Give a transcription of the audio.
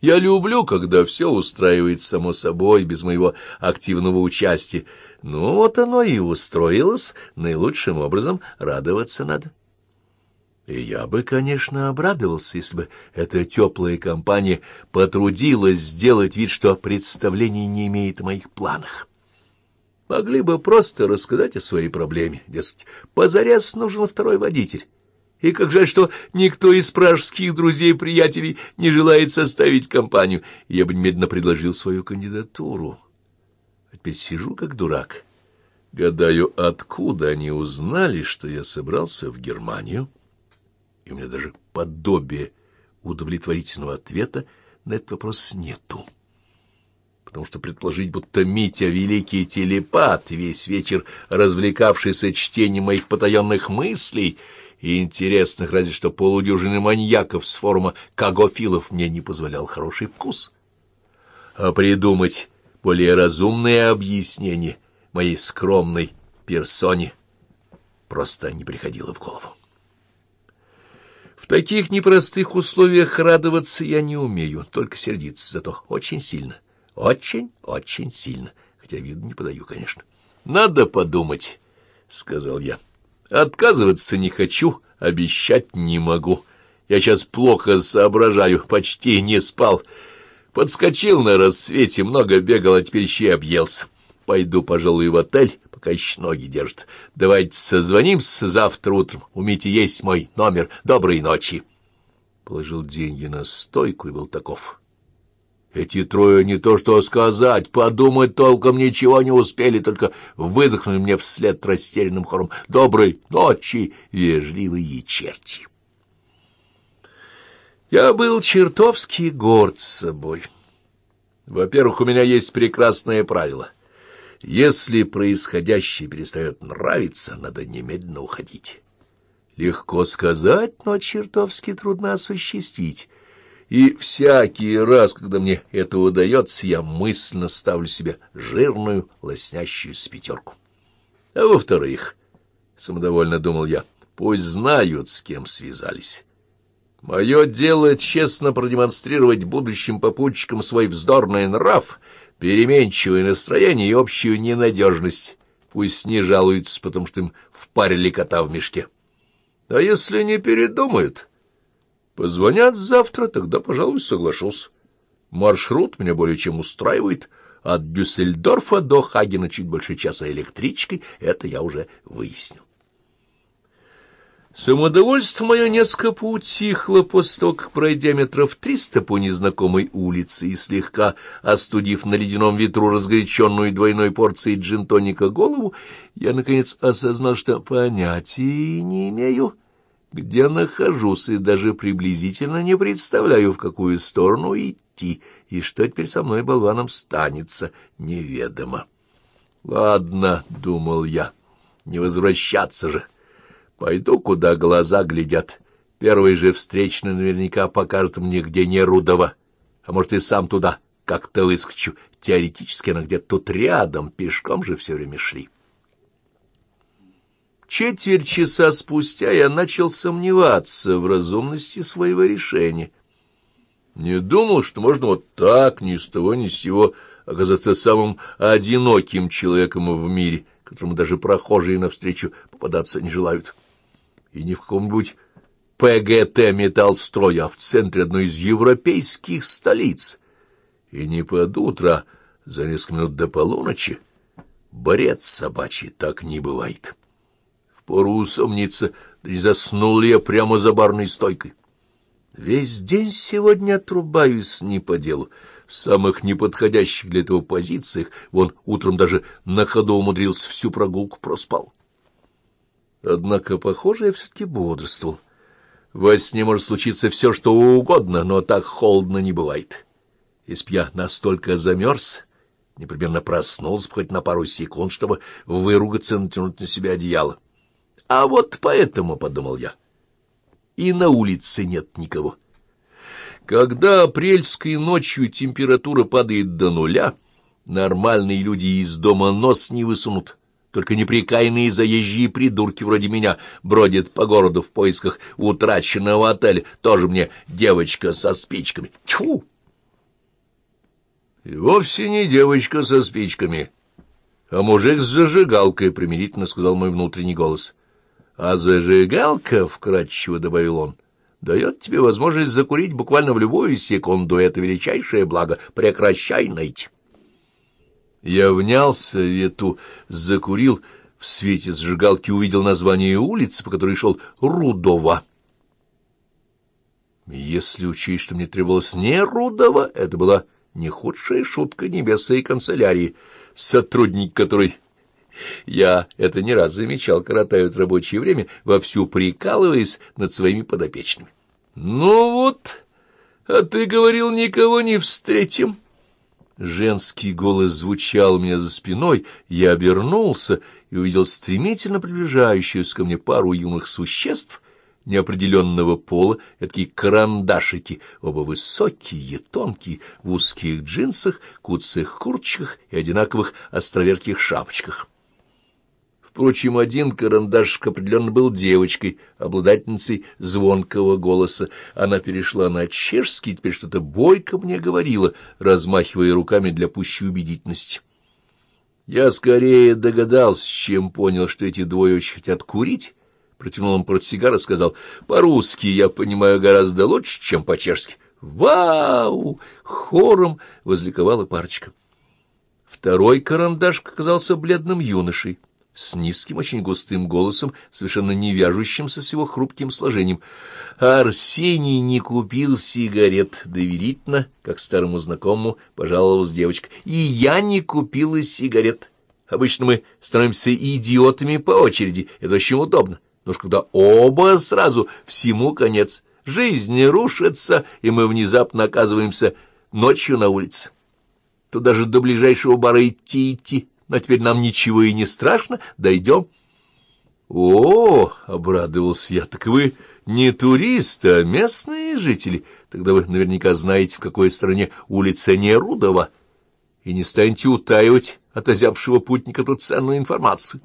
Я люблю, когда все устраивает само собой, без моего активного участия. Ну, вот оно и устроилось наилучшим образом, радоваться надо. И я бы, конечно, обрадовался, если бы эта теплая компания потрудилась сделать вид, что представления не имеет о моих планах. Могли бы просто рассказать о своей проблеме, дескать, позарез нужен второй водитель. И как жаль, что никто из пражских друзей-приятелей не желает составить компанию. Я бы немедленно предложил свою кандидатуру. А теперь сижу как дурак. Гадаю, откуда они узнали, что я собрался в Германию. И у меня даже подобие удовлетворительного ответа на этот вопрос нету. Потому что предположить, будто Митя — великий телепат, весь вечер развлекавшийся чтением моих потаенных мыслей — и интересных разве что полудюжины маньяков с форума Кагофилов мне не позволял хороший вкус. А придумать более разумное объяснение моей скромной персоне просто не приходило в голову. В таких непростых условиях радоваться я не умею, только сердиться зато очень сильно, очень-очень сильно, хотя виду не подаю, конечно. «Надо подумать», — сказал я. Отказываться не хочу, обещать не могу. Я сейчас плохо соображаю, почти не спал. Подскочил на рассвете, много бегал, а теперь еще и объелся. Пойду, пожалуй, в отель, пока еще ноги держат. Давайте созвонимся завтра утром. У Мити есть мой номер. Доброй ночи. Положил деньги на стойку и был таков. Эти трое не то что сказать, подумать толком ничего не успели, только выдохнули мне вслед растерянным хором «Доброй ночи, вежливые черти!» Я был чертовски горд собой. Во-первых, у меня есть прекрасное правило. Если происходящее перестает нравиться, надо немедленно уходить. Легко сказать, но чертовски трудно осуществить. И всякий раз, когда мне это удается, я мысленно ставлю себе жирную, лоснящуюся пятерку. А во-вторых, самодовольно думал я, пусть знают, с кем связались. Мое дело честно продемонстрировать будущим попутчикам свой вздорный нрав, переменчивое настроение и общую ненадежность. Пусть не жалуются, потому что им впарили кота в мешке. А если не передумают... Позвонят завтра, тогда, пожалуй, соглашусь. Маршрут меня более чем устраивает. От Дюссельдорфа до Хагена чуть больше часа электричкой. Это я уже выяснил. Самодовольство мое несколько поутихло после того, как, пройдя метров триста по незнакомой улице и слегка остудив на ледяном ветру разгоряченную двойной порцией джин-тоника голову, я, наконец, осознал, что понятия не имею где нахожусь, и даже приблизительно не представляю, в какую сторону идти, и что теперь со мной болваном станется, неведомо. «Ладно», — думал я, — «не возвращаться же. Пойду, куда глаза глядят. Первый же встречный наверняка покажет мне, где Нерудова, а может, и сам туда как-то выскочу. Теоретически она где-то тут рядом, пешком же все время шли». Четверть часа спустя я начал сомневаться в разумности своего решения. Не думал, что можно вот так, ни с того ни с сего, оказаться самым одиноким человеком в мире, которому даже прохожие навстречу попадаться не желают. И не в каком-нибудь ПГТ «Металлстрой», а в центре одной из европейских столиц. И не под утро, а за несколько минут до полуночи. Борец собачий так не бывает пору усомниться, да не заснул ли я прямо за барной стойкой. Весь день сегодня отрубаюсь не по делу. В самых неподходящих для этого позициях, вон утром даже на ходу умудрился всю прогулку проспал. Однако, похоже, я все-таки бодрствовал. Во сне может случиться все, что угодно, но так холодно не бывает. Если б я настолько замерз, непременно проснулся хоть на пару секунд, чтобы выругаться и натянуть на себя одеяло. А вот поэтому, — подумал я, — и на улице нет никого. Когда апрельской ночью температура падает до нуля, нормальные люди из дома нос не высунут. Только неприкаянные заезжие придурки вроде меня бродят по городу в поисках утраченного отеля. Тоже мне девочка со спичками. Тьфу! И вовсе не девочка со спичками, а мужик с зажигалкой, — примирительно сказал мой внутренний голос. — А зажигалка, — вкратчиво добавил он, — дает тебе возможность закурить буквально в любую секунду. Это величайшее благо. Прекращай найти. Я внялся вету, закурил, в свете зажигалки увидел название улицы, по которой шел Рудова. Если учесть, что мне требовалось не Рудова, это была не худшая шутка небесной канцелярии, сотрудник которой, я это не раз замечал, коротают рабочее время, вовсю прикалываясь над своими подопечными. «Ну вот, а ты говорил, никого не встретим». Женский голос звучал у меня за спиной, я обернулся и увидел стремительно приближающуюся ко мне пару юных существ неопределенного пола, такие карандашики, оба высокие, тонкие, в узких джинсах, куцых курточках и одинаковых островерких шапочках. Впрочем, один карандашик определенно был девочкой, обладательницей звонкого голоса. Она перешла на чешский, теперь что-то бойко мне говорила, размахивая руками для пущей убедительности. Я скорее догадался, чем понял, что эти двое очень хотят курить. Протянул он портсигар и сказал, «По-русски я понимаю гораздо лучше, чем по-чешски». «Вау!» — хором возликовала парочка. Второй карандаш оказался бледным юношей с низким, очень густым голосом, совершенно не вяжущимся с его хрупким сложением. Арсений не купил сигарет, доверительно, как старому знакомому пожаловалась девочка. И я не купила сигарет. Обычно мы становимся идиотами по очереди, это очень удобно. Но уж когда оба сразу, всему конец. Жизнь рушится, и мы внезапно оказываемся ночью на улице. Тут даже до ближайшего бара идти-идти но теперь нам ничего и не страшно, дойдем. — О, — обрадовался я, — так вы не туристы, а местные жители. Тогда вы наверняка знаете, в какой стране улица Нерудова, и не станете утаивать от озябшего путника тут ценную информацию.